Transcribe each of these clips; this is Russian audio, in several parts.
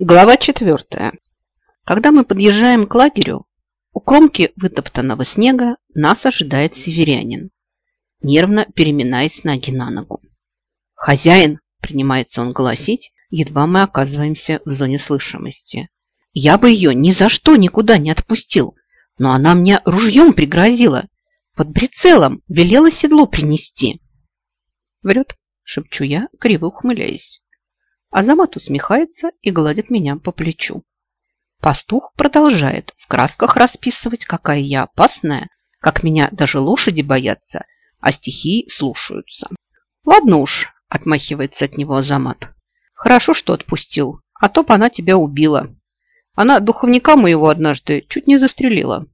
Глава четвертая. Когда мы подъезжаем к лагерю, у кромки вытоптанного снега нас ожидает северянин, нервно переминаясь ноги на ногу. «Хозяин!» – принимается он голосить, едва мы оказываемся в зоне слышимости. «Я бы ее ни за что никуда не отпустил, но она мне ружьем пригрозила, под прицелом велела седло принести». «Врет», – шепчу я, криво ухмыляясь. Азамат усмехается и гладит меня по плечу. Пастух продолжает в красках расписывать, какая я опасная, как меня даже лошади боятся, а стихии слушаются. Ладно уж, отмахивается от него Азамат. Хорошо, что отпустил, а то б она тебя убила. Она духовника моего однажды чуть не застрелила.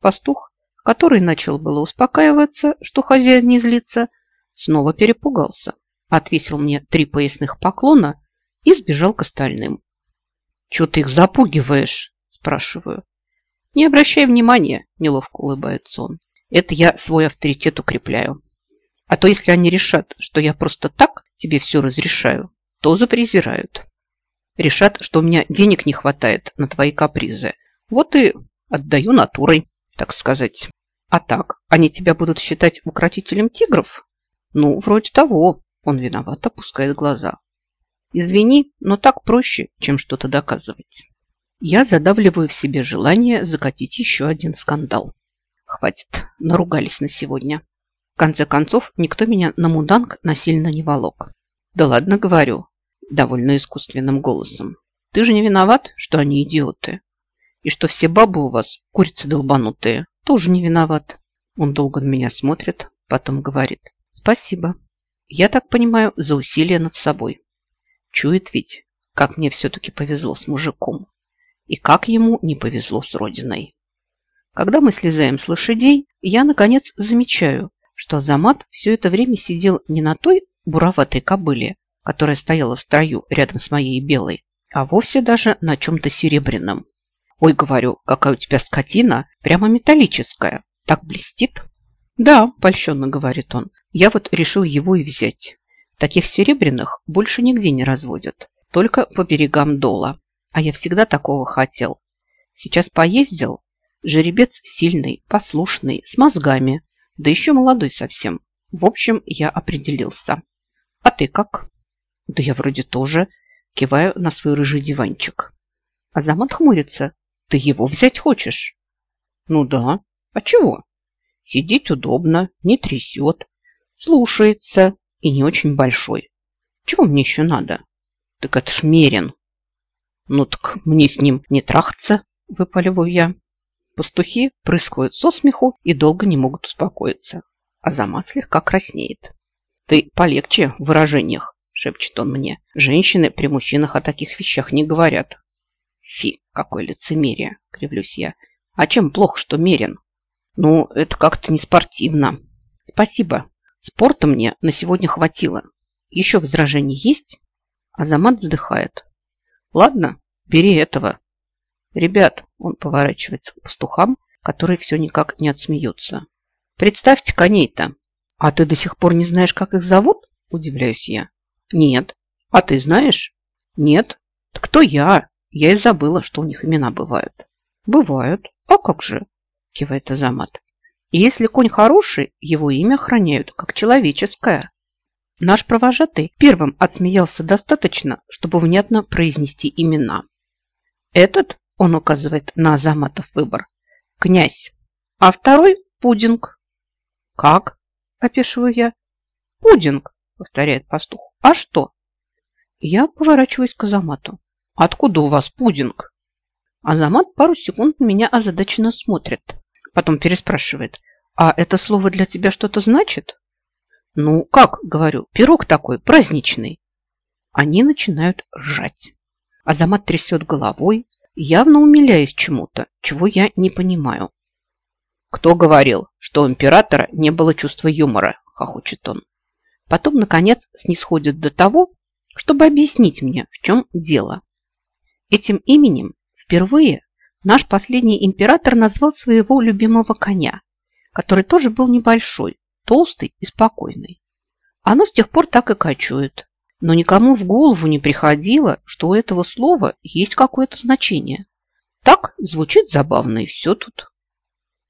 Пастух, который начал было успокаиваться, что хозяин не злится, снова перепугался отвесил мне три поясных поклона и сбежал к остальным. «Чего ты их запугиваешь?» – спрашиваю. «Не обращай внимания», – неловко улыбается он. «Это я свой авторитет укрепляю. А то, если они решат, что я просто так тебе все разрешаю, то запрезирают. Решат, что у меня денег не хватает на твои капризы. Вот и отдаю натурой, так сказать. А так, они тебя будут считать укротителем тигров? Ну, вроде того. Он виновато опускает глаза. Извини, но так проще, чем что-то доказывать. Я задавливаю в себе желание закатить еще один скандал. Хватит, наругались на сегодня. В конце концов, никто меня на муданг насильно не волок. Да ладно, говорю, довольно искусственным голосом. Ты же не виноват, что они идиоты. И что все бабы у вас курицы долбанутые. Тоже не виноват. Он долго на меня смотрит, потом говорит. Спасибо. Я так понимаю, за усилия над собой. Чует ведь, как мне все-таки повезло с мужиком. И как ему не повезло с родиной. Когда мы слезаем с лошадей, я, наконец, замечаю, что Азамат все это время сидел не на той буроватой кобыле, которая стояла в строю рядом с моей белой, а вовсе даже на чем-то серебряном. Ой, говорю, какая у тебя скотина, прямо металлическая, так блестит. Да, польщенно говорит он, я вот решил его и взять. Таких серебряных больше нигде не разводят, только по берегам дола. А я всегда такого хотел. Сейчас поездил. Жеребец сильный, послушный, с мозгами, да еще молодой совсем. В общем, я определился. А ты как? Да я вроде тоже. Киваю на свой рыжий диванчик. Азамат хмурится. Ты его взять хочешь? Ну да. А чего? Сидеть удобно, не трясет, Слушается и не очень большой. Чего мне еще надо? Так это ж Мерин. Ну так мне с ним не трахаться, выпаливаю я. Пастухи прыскают со смеху и долго не могут успокоиться. А Замат слегка краснеет. Ты полегче в выражениях, шепчет он мне. Женщины при мужчинах о таких вещах не говорят. Фи, какое лицемерие, кривлюсь я. А чем плохо, что Мерин? Ну, это как-то не спортивно. Спасибо, Спорта мне на сегодня хватило. Еще возражения есть? Азамат вздыхает. Ладно, бери этого. Ребят, он поворачивается к пастухам, которые все никак не отсмеются. Представьте коней-то. А ты до сих пор не знаешь, как их зовут? Удивляюсь я. Нет. А ты знаешь? Нет. Так кто я? Я и забыла, что у них имена бывают. Бывают. А как же? Кивает Азамат. И если конь хороший, его имя охраняют как человеческое. Наш провожатый первым отсмеялся достаточно, чтобы внятно произнести имена. Этот, он указывает на Азаматов выбор, князь, а второй – пудинг. Как? – опешиваю я. Пудинг, повторяет пастух. А что? Я поворачиваюсь к Азамату. Откуда у вас пудинг? Азамат пару секунд меня озадаченно смотрит – Потом переспрашивает. А это слово для тебя что-то значит? Ну, как, говорю, пирог такой, праздничный. Они начинают ржать. Азамат трясет головой, явно умиляясь чему-то, чего я не понимаю. Кто говорил, что у императора не было чувства юмора, хохочет он. Потом, наконец, снисходит до того, чтобы объяснить мне, в чем дело. Этим именем впервые Наш последний император назвал своего любимого коня, который тоже был небольшой, толстый и спокойный. Оно с тех пор так и кочует. но никому в голову не приходило, что у этого слова есть какое-то значение. Так звучит забавно, и все тут.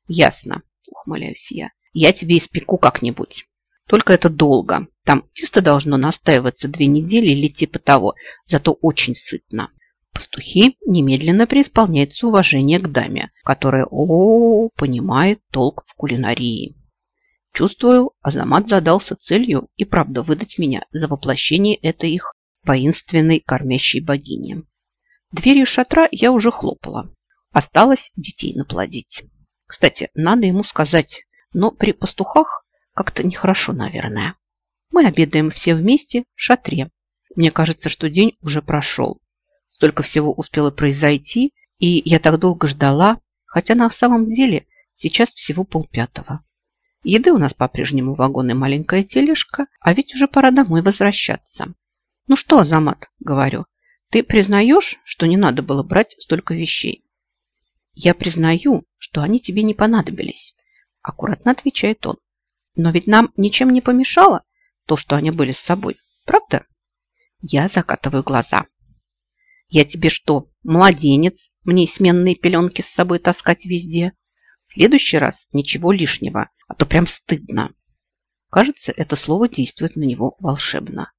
Ясно, ухмыляюсь я. Я тебе испеку как-нибудь. Только это долго. Там чисто должно настаиваться две недели или типа того, зато очень сытно. Пастухи немедленно преисполняется уважение к даме, которая о, -о, -о понимает толк в кулинарии. Чувствую, Азамат задался целью и правда выдать меня за воплощение этой их воинственной кормящей богини. Дверью шатра я уже хлопала. Осталось детей наплодить. Кстати, надо ему сказать, но при пастухах как-то нехорошо, наверное. Мы обедаем все вместе в шатре. Мне кажется, что день уже прошел. Столько всего успело произойти, и я так долго ждала, хотя на самом деле сейчас всего полпятого. Еды у нас по-прежнему вагон и маленькая тележка, а ведь уже пора домой возвращаться. Ну что, Азамат, говорю, ты признаешь, что не надо было брать столько вещей? Я признаю, что они тебе не понадобились, аккуратно отвечает он. Но ведь нам ничем не помешало то, что они были с собой, правда? Я закатываю глаза. Я тебе что, младенец, мне сменные пеленки с собой таскать везде? В следующий раз ничего лишнего, а то прям стыдно. Кажется, это слово действует на него волшебно.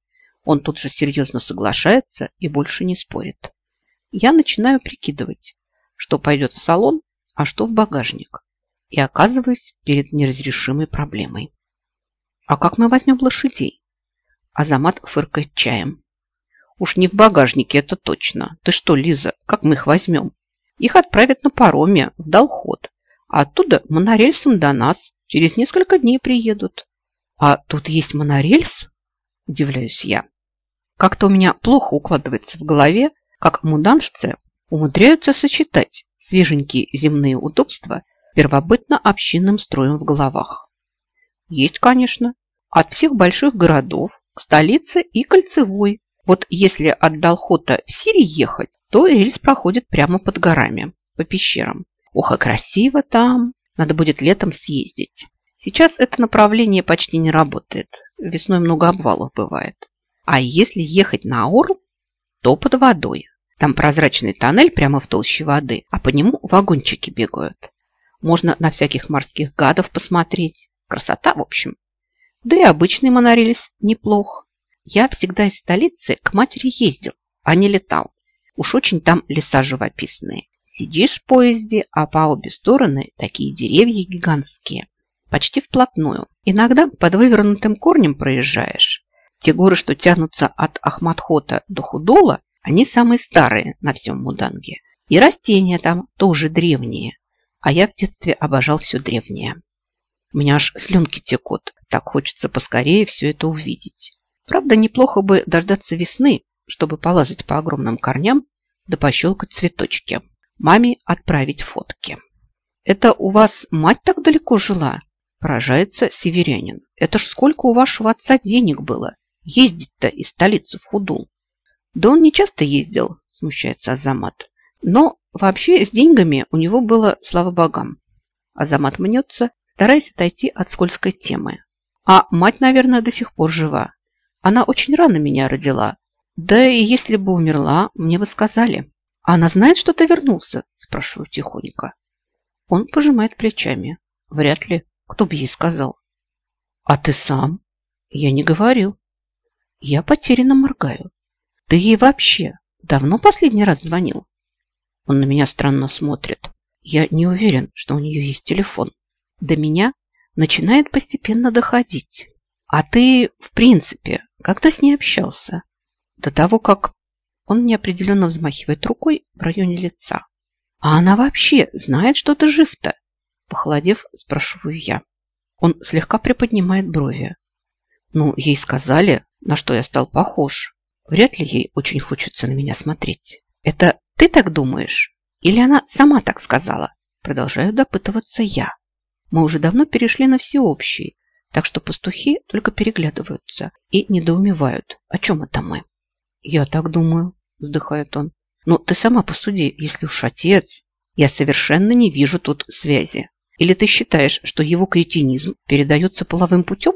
Он тут же серьезно соглашается и больше не спорит. Я начинаю прикидывать, что пойдет в салон, а что в багажник. И оказываюсь перед неразрешимой проблемой. А как мы возьмем лошадей? Азамат фыркает чаем. Уж не в багажнике, это точно. Ты что, Лиза, как мы их возьмем? Их отправят на пароме в Долход, а оттуда монорельсом до нас Через несколько дней приедут. А тут есть монорельс? Удивляюсь я. Как-то у меня плохо укладывается в голове, как муданшцы умудряются сочетать свеженькие земные удобства первобытно-общинным строем в головах. Есть, конечно, от всех больших городов к столице и кольцевой. Вот если от Долхота в Сирии ехать, то рельс проходит прямо под горами, по пещерам. Ох, и красиво там! Надо будет летом съездить. Сейчас это направление почти не работает. Весной много обвалов бывает. А если ехать на Орл, то под водой. Там прозрачный тоннель прямо в толще воды, а по нему вагончики бегают. Можно на всяких морских гадов посмотреть. Красота, в общем. Да и обычный монорельс неплох. Я всегда из столицы к матери ездил, а не летал. Уж очень там леса живописные. Сидишь в поезде, а по обе стороны такие деревья гигантские. Почти вплотную. Иногда под вывернутым корнем проезжаешь. Те горы, что тянутся от Ахматхота до Худола, они самые старые на всем Муданге. И растения там тоже древние. А я в детстве обожал все древнее. У меня аж слюнки текут. Так хочется поскорее все это увидеть. Правда, неплохо бы дождаться весны, чтобы полазать по огромным корням да пощелкать цветочки маме отправить фотки. «Это у вас мать так далеко жила?» Поражается северянин. «Это ж сколько у вашего отца денег было? Ездить-то из столицы в Худул». «Да он не часто ездил», смущается Азамат. «Но вообще с деньгами у него было, слава богам». Азамат мнется, стараясь отойти от скользкой темы. «А мать, наверное, до сих пор жива. Она очень рано меня родила. Да и если бы умерла, мне бы сказали». «А она знает, что ты вернулся?» – спрашиваю тихонько. Он пожимает плечами. Вряд ли. Кто бы ей сказал? «А ты сам?» «Я не говорю». Я потерянно моргаю. «Ты ей вообще давно последний раз звонил?» Он на меня странно смотрит. Я не уверен, что у нее есть телефон. До меня начинает постепенно доходить. А ты, в принципе, как-то с ней общался? До того, как он неопределенно взмахивает рукой в районе лица. «А она вообще знает, что ты жив-то?» Похолодев, спрашиваю я. Он слегка приподнимает брови. Ну, ей сказали, на что я стал похож. Вряд ли ей очень хочется на меня смотреть. Это ты так думаешь? Или она сама так сказала? Продолжаю допытываться я. Мы уже давно перешли на всеобщий, так что пастухи только переглядываются и недоумевают, о чем это мы. «Я так думаю», – вздыхает он. «Но ты сама посуди, если уж отец, я совершенно не вижу тут связи. Или ты считаешь, что его кретинизм передается половым путем?»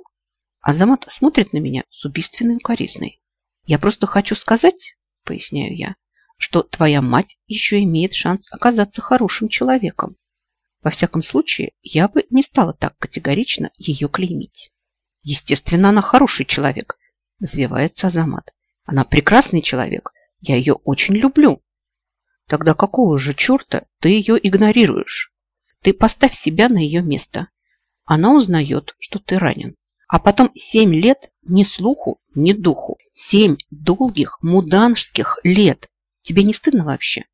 Азамат смотрит на меня с убийственной укоризной. Я просто хочу сказать, поясняю я, что твоя мать еще имеет шанс оказаться хорошим человеком. Во всяком случае, я бы не стала так категорично ее клеймить. Естественно, она хороший человек, взвивается Азамат. Она прекрасный человек. Я ее очень люблю. Тогда какого же черта ты ее игнорируешь? Ты поставь себя на ее место. Она узнает, что ты ранен. А потом семь лет ни слуху, ни духу. Семь долгих муданских лет. Тебе не стыдно вообще?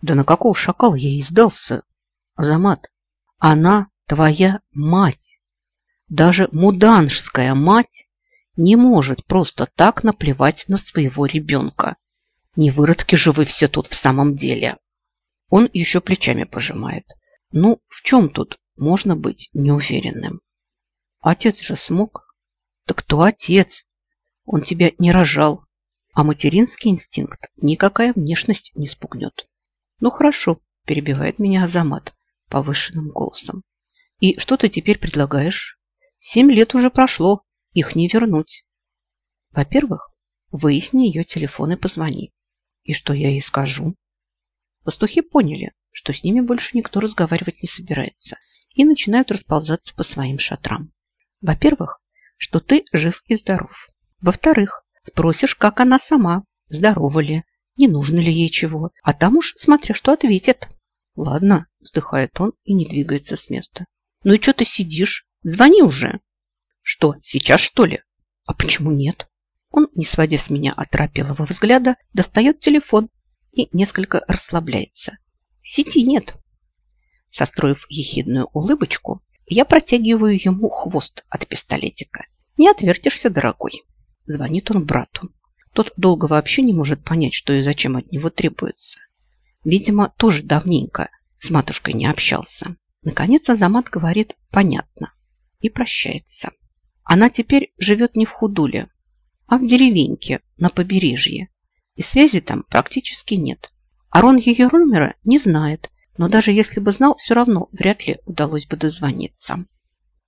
Да на какого шакала я ей сдался? Азамат, она твоя мать. Даже муданжская мать не может просто так наплевать на своего ребенка. Не выродки же вы все тут в самом деле. Он еще плечами пожимает. Ну, в чем тут можно быть неуверенным? Отец же смог. Так кто отец? Он тебя не рожал. А материнский инстинкт никакая внешность не спугнет. Ну хорошо, перебивает меня Азамат повышенным голосом. И что ты теперь предлагаешь? Семь лет уже прошло, их не вернуть. Во-первых, выясни ее телефон и позвони. И что я ей скажу? Пастухи поняли, что с ними больше никто разговаривать не собирается, и начинают расползаться по своим шатрам. Во-первых, что ты жив и здоров. Во-вторых, спросишь, как она сама, здорова ли, не нужно ли ей чего, а там уж смотря что ответит. Ладно, вздыхает он и не двигается с места. Ну и что ты сидишь? Звони уже. Что, сейчас что ли? А почему нет? Он, не сводя с меня оторопелого взгляда, достает телефон и несколько расслабляется. Сети нет. Состроив ехидную улыбочку, я протягиваю ему хвост от пистолетика. Не отвертишься, дорогой. Звонит он брату. Тот долго вообще не может понять, что и зачем от него требуется. Видимо, тоже давненько с матушкой не общался. Наконец Азамат говорит «понятно» и прощается. Она теперь живет не в Худуле, а в деревеньке на побережье. И связи там практически нет. Арон ее номера не знает, но даже если бы знал, все равно вряд ли удалось бы дозвониться.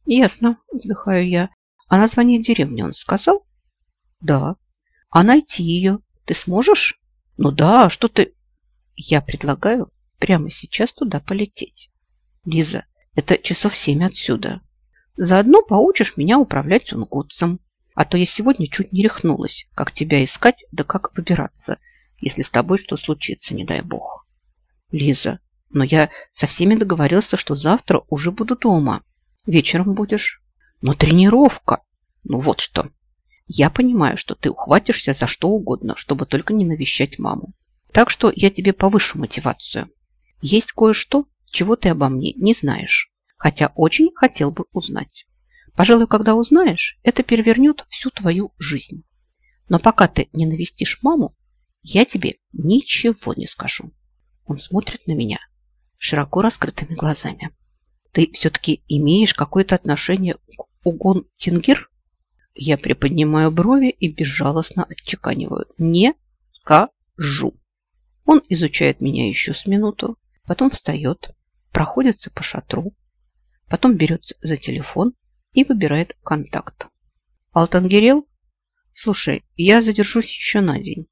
Ясно, вздыхаю я. А название деревни он сказал? Да. А найти ее ты сможешь? Ну да, что ты... Я предлагаю прямо сейчас туда полететь. Лиза, это часов семь отсюда. Заодно поучишь меня управлять сунгутцем. А то я сегодня чуть не рехнулась, как тебя искать, да как выбираться, если с тобой что случится, не дай бог. Лиза, но я со всеми договорился, что завтра уже буду дома. Вечером будешь. Но тренировка. Ну вот что. Я понимаю, что ты ухватишься за что угодно, чтобы только не навещать маму. Так что я тебе повышу мотивацию. Есть кое-что, чего ты обо мне не знаешь, хотя очень хотел бы узнать. Пожалуй, когда узнаешь, это перевернет всю твою жизнь. Но пока ты не навестишь маму, я тебе ничего не скажу. Он смотрит на меня широко раскрытыми глазами. Ты все-таки имеешь какое-то отношение к Угон Тингир? Я приподнимаю брови и безжалостно отчеканиваю. Не скажу. Он изучает меня еще с минуту, потом встает, проходится по шатру, потом берется за телефон и выбирает контакт. Алтангирел? Слушай, я задержусь еще на день.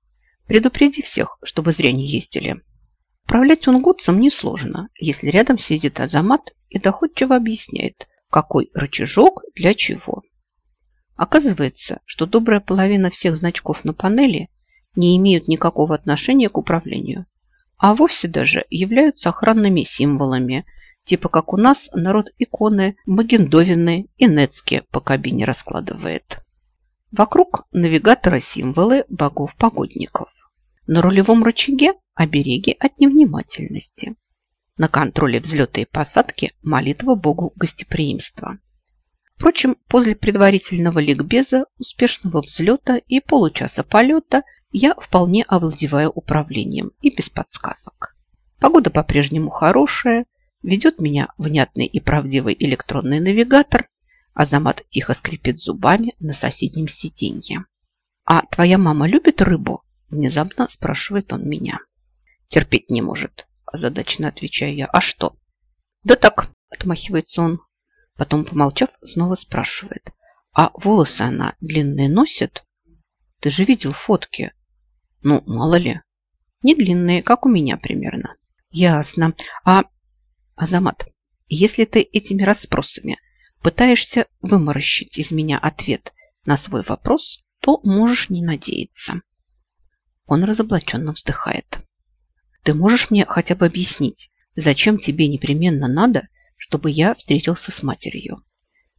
Предупреди всех, чтобы зря не ездили. Управлять унгутцем несложно, если рядом сидит Азамат и доходчиво объясняет, какой рычажок для чего. Оказывается, что добрая половина всех значков на панели не имеют никакого отношения к управлению, а вовсе даже являются охранными символами, Типа как у нас народ иконы, магендовины и нецки по кабине раскладывает. Вокруг навигатора символы богов-погодников. На рулевом рычаге обереги от невнимательности. На контроле взлета и посадки молитва богу гостеприимства. Впрочем, после предварительного ликбеза, успешного взлета и получаса полета я вполне овладеваю управлением и без подсказок. Погода по-прежнему хорошая, Ведет меня внятный и правдивый электронный навигатор, а Замат тихо скрипит зубами на соседнем сиденье. «А твоя мама любит рыбу?» – внезапно спрашивает он меня. «Терпеть не может», – озадаченно отвечаю я. «А что?» «Да так», – отмахивается он. Потом, помолчав, снова спрашивает. «А волосы она длинные носит?» Ты же видел фотки. Ну, мало ли. Не длинные, как у меня примерно. Ясно. А, Азамат, если ты этими расспросами пытаешься выморощить из меня ответ на свой вопрос, то можешь не надеяться. Он разоблаченно вздыхает. Ты можешь мне хотя бы объяснить, зачем тебе непременно надо, чтобы я встретился с матерью?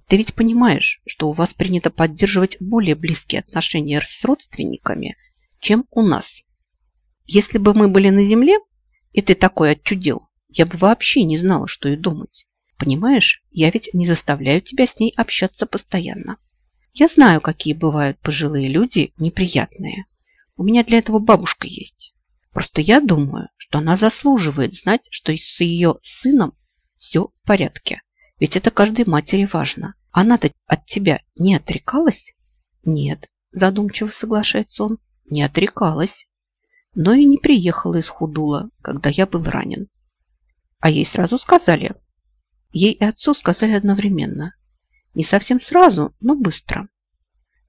Ты ведь понимаешь, что у вас принято поддерживать более близкие отношения с родственниками, чем у нас. Если бы мы были на земле, и ты такой отчудил, я бы вообще не знала, что и думать. Понимаешь, я ведь не заставляю тебя с ней общаться постоянно. Я знаю, какие бывают пожилые люди неприятные. У меня для этого бабушка есть. Просто я думаю, что она заслуживает знать, что с ее сыном все в порядке. Ведь это каждой матери важно. Она-то от тебя не отрекалась? Нет, задумчиво соглашается он, не отрекалась. Но и не приехала из Худула, когда я был ранен. А ей сразу сказали. Ей и отцу сказали одновременно. Не совсем сразу, но быстро.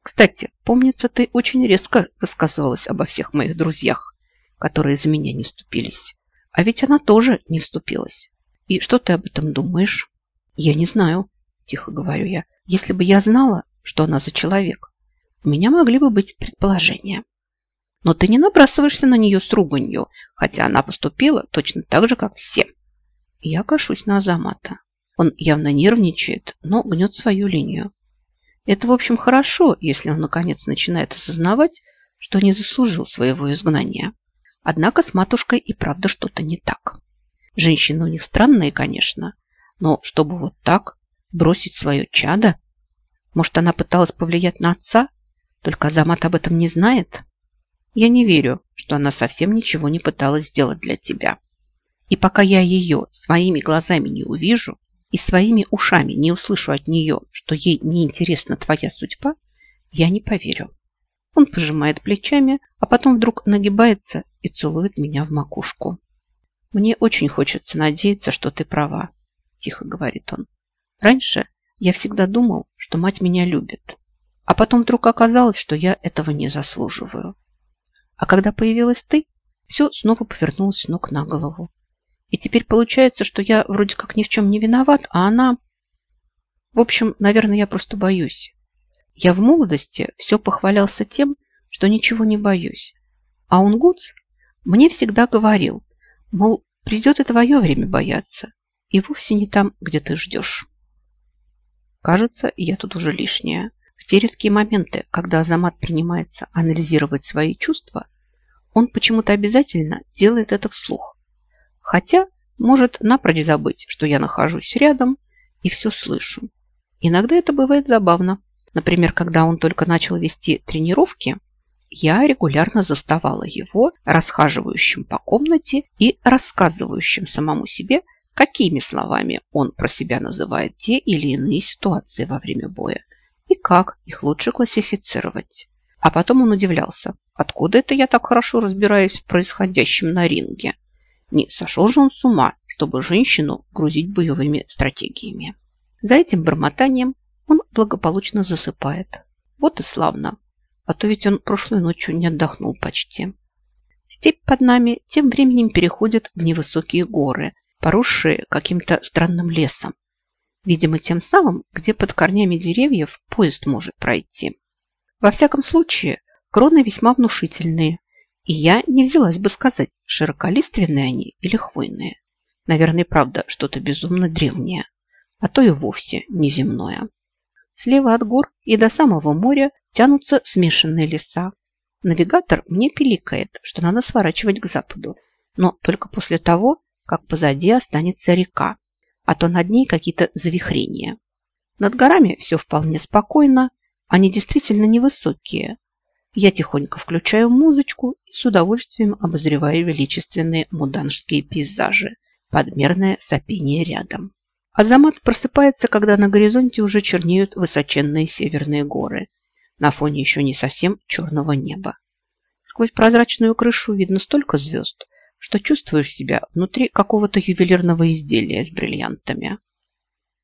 Кстати, помнится, ты очень резко высказывалась обо всех моих друзьях, которые за меня не вступились. А ведь она тоже не вступилась. И что ты об этом думаешь? Я не знаю, тихо говорю я. Если бы я знала, что она за человек, у меня могли бы быть предположения. Но ты не набрасываешься на нее с руганью, хотя она поступила точно так же, как все. Я кашусь на Азамата. Он явно нервничает, но гнет свою линию. Это, в общем, хорошо, если он, наконец, начинает осознавать, что не заслужил своего изгнания. Однако с матушкой и правда что-то не так. Женщины у них странные, конечно, но чтобы вот так бросить свое чадо? Может, она пыталась повлиять на отца, только Азамат об этом не знает? Я не верю, что она совсем ничего не пыталась сделать для тебя. И пока я ее своими глазами не увижу и своими ушами не услышу от нее, что ей не интересна твоя судьба, я не поверю. Он пожимает плечами, а потом вдруг нагибается и целует меня в макушку. «Мне очень хочется надеяться, что ты права», – тихо говорит он. «Раньше я всегда думал, что мать меня любит, а потом вдруг оказалось, что я этого не заслуживаю. А когда появилась ты, все снова повернулось с ног на голову. И теперь получается, что я вроде как ни в чем не виноват, а она... В общем, наверное, я просто боюсь. Я в молодости все похвалялся тем, что ничего не боюсь. А он Гуц мне всегда говорил, мол, придет и твое время бояться, и вовсе не там, где ты ждешь. Кажется, я тут уже лишняя. В те редкие моменты, когда Азамат принимается анализировать свои чувства, он почему-то обязательно делает это вслух. Хотя может напрочь забыть, что я нахожусь рядом и все слышу. Иногда это бывает забавно. Например, когда он только начал вести тренировки, я регулярно заставала его расхаживающим по комнате и рассказывающим самому себе, какими словами он про себя называет те или иные ситуации во время боя и как их лучше классифицировать. А потом он удивлялся, откуда это я так хорошо разбираюсь в происходящем на ринге. Не сошел же он с ума, чтобы женщину грузить боевыми стратегиями. За этим бормотанием он благополучно засыпает. Вот и славно. А то ведь он прошлой ночью не отдохнул почти. Степь под нами тем временем переходит в невысокие горы, поросшие каким-то странным лесом. Видимо, тем самым, где под корнями деревьев поезд может пройти. Во всяком случае, кроны весьма внушительные, и я не взялась бы сказать, широколиственные они или хвойные. Наверное, правда, что-то безумно древнее, а то и вовсе неземное. Слева от гор и до самого моря тянутся смешанные леса. Навигатор мне пиликает, что надо сворачивать к западу, но только после того, как позади останется река, а то над ней какие-то завихрения. Над горами все вполне спокойно, они действительно невысокие, я тихонько включаю музычку и с удовольствием обозреваю величественные муданжские пейзажи, подмерное сопение рядом. Азамат просыпается, когда на горизонте уже чернеют высоченные северные горы, на фоне еще не совсем черного неба. Сквозь прозрачную крышу видно столько звезд, что чувствуешь себя внутри какого-то ювелирного изделия с бриллиантами.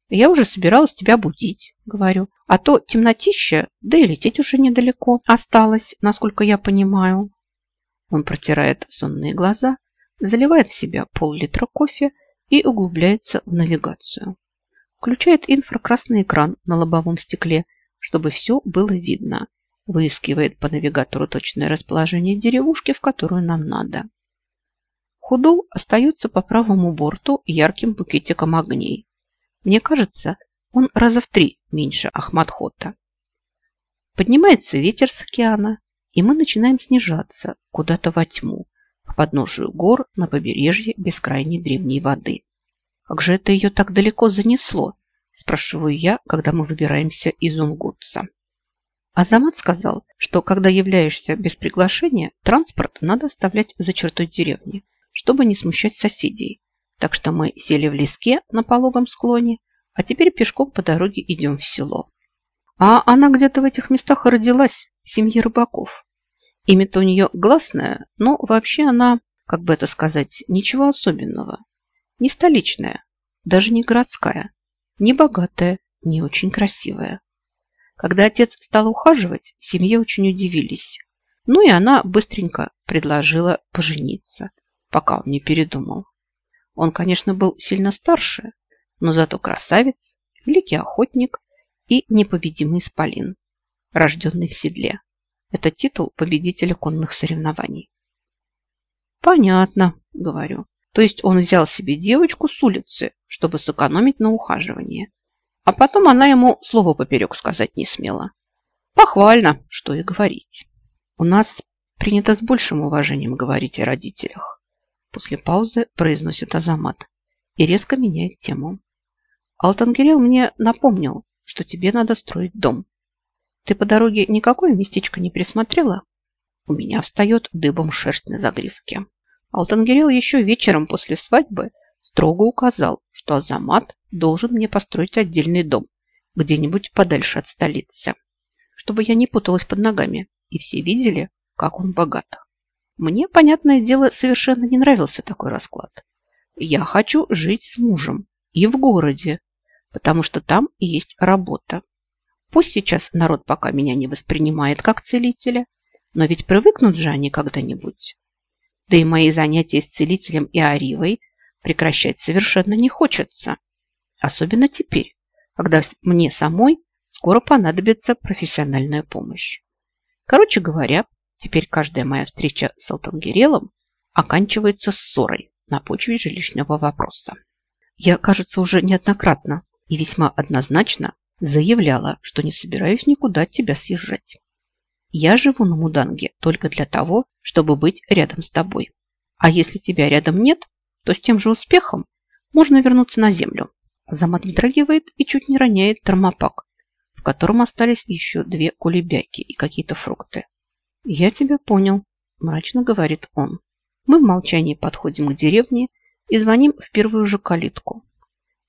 Я уже собиралась тебя будить, говорю. А то темнотища, да и лететь уже недалеко осталось, насколько я понимаю. Он протирает сонные глаза, заливает в себя пол-литра кофе и углубляется в навигацию. Включает инфракрасный экран на лобовом стекле, чтобы все было видно. Выискивает по навигатору точное расположение деревушки, в которую нам надо. Худол остается по правому борту ярким букетиком огней. Мне кажется, он раза в три меньше Ахмадхота. Поднимается ветер с океана, и мы начинаем снижаться куда-то во тьму, к подножию гор на побережье бескрайней древней воды. Как же это ее так далеко занесло? Спрашиваю я, когда мы выбираемся из Унгутса. Азамат сказал, что когда являешься без приглашения, транспорт надо оставлять за чертой деревни, чтобы не смущать соседей. Так что мы сели в леске на пологом склоне, а теперь пешком по дороге идем в село. А она где-то в этих местах родилась, в семье рыбаков. Имя-то у нее гласное, но вообще она, как бы это сказать, ничего особенного. Не столичная, даже не городская, не богатая, не очень красивая. Когда отец стал ухаживать, в семье очень удивились. Ну и она быстренько предложила пожениться – пока он не передумал. Он, конечно, был сильно старше, но зато красавец, великий охотник и непобедимый исполин, рожденный в седле. Это титул победителя конных соревнований. Понятно, говорю. То есть он взял себе девочку с улицы, чтобы сэкономить на ухаживании. А потом она ему слово поперек сказать не смела. Похвально, что и говорить. У нас принято с большим уважением говорить о родителях. После паузы произносит Азамат и резко меняет тему. Алтангирел мне напомнил, что тебе надо строить дом. Ты по дороге никакое местечко не присмотрела? У меня встает дыбом шерсть на загривке. Алтангирел еще вечером после свадьбы строго указал, что Азамат должен мне построить отдельный дом где-нибудь подальше от столицы, чтобы я не путалась под ногами, и все видели, как он богат. Мне, понятное дело, совершенно не нравился такой расклад. Я хочу жить с мужем и в городе, потому что там есть работа. Пусть сейчас народ пока меня не воспринимает как целителя, но ведь привыкнут же они когда-нибудь. Да и мои занятия с целителем и Аривой прекращать совершенно не хочется. Особенно теперь, когда мне самой скоро понадобится профессиональная помощь. Короче говоря, Теперь каждая моя встреча с Алтангерелом оканчивается ссорой на почве жилищного вопроса. Я, кажется, уже неоднократно и весьма однозначно заявляла, что не собираюсь никуда от тебя съезжать. Я живу на Муданге только для того, чтобы быть рядом с тобой. А если тебя рядом нет, то с тем же успехом можно вернуться на землю. Замат вздрагивает и чуть не роняет термопак, в котором остались еще две кулебяки и какие-то фрукты. «Я тебя понял», – мрачно говорит он. Мы в молчании подходим к деревне и звоним в первую же калитку.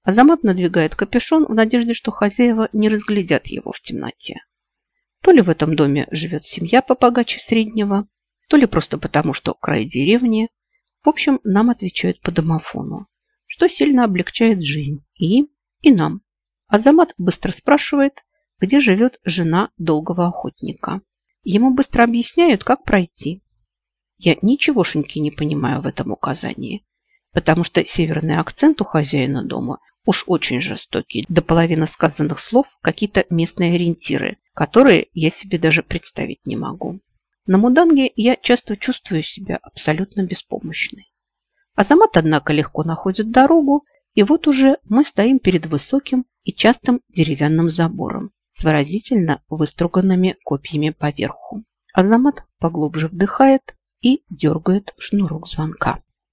Азамат надвигает капюшон в надежде, что хозяева не разглядят его в темноте. То ли в этом доме живет семья побогаче среднего, то ли просто потому, что край деревни. В общем, нам отвечают по домофону, что сильно облегчает жизнь и, и нам. Азамат быстро спрашивает, где живет жена долгого охотника. Ему быстро объясняют, как пройти. Я ничегошеньки не понимаю в этом указании, потому что северный акцент у хозяина дома уж очень жестокий. До половины сказанных слов какие-то местные ориентиры, которые я себе даже представить не могу. На Муданге я часто чувствую себя абсолютно беспомощной. Азамат, однако, легко находит дорогу, и вот уже мы стоим перед высоким и частым деревянным забором, с выразительно выструганными копьями поверху. Азамат поглубже вдыхает и дергает шнурок звонка.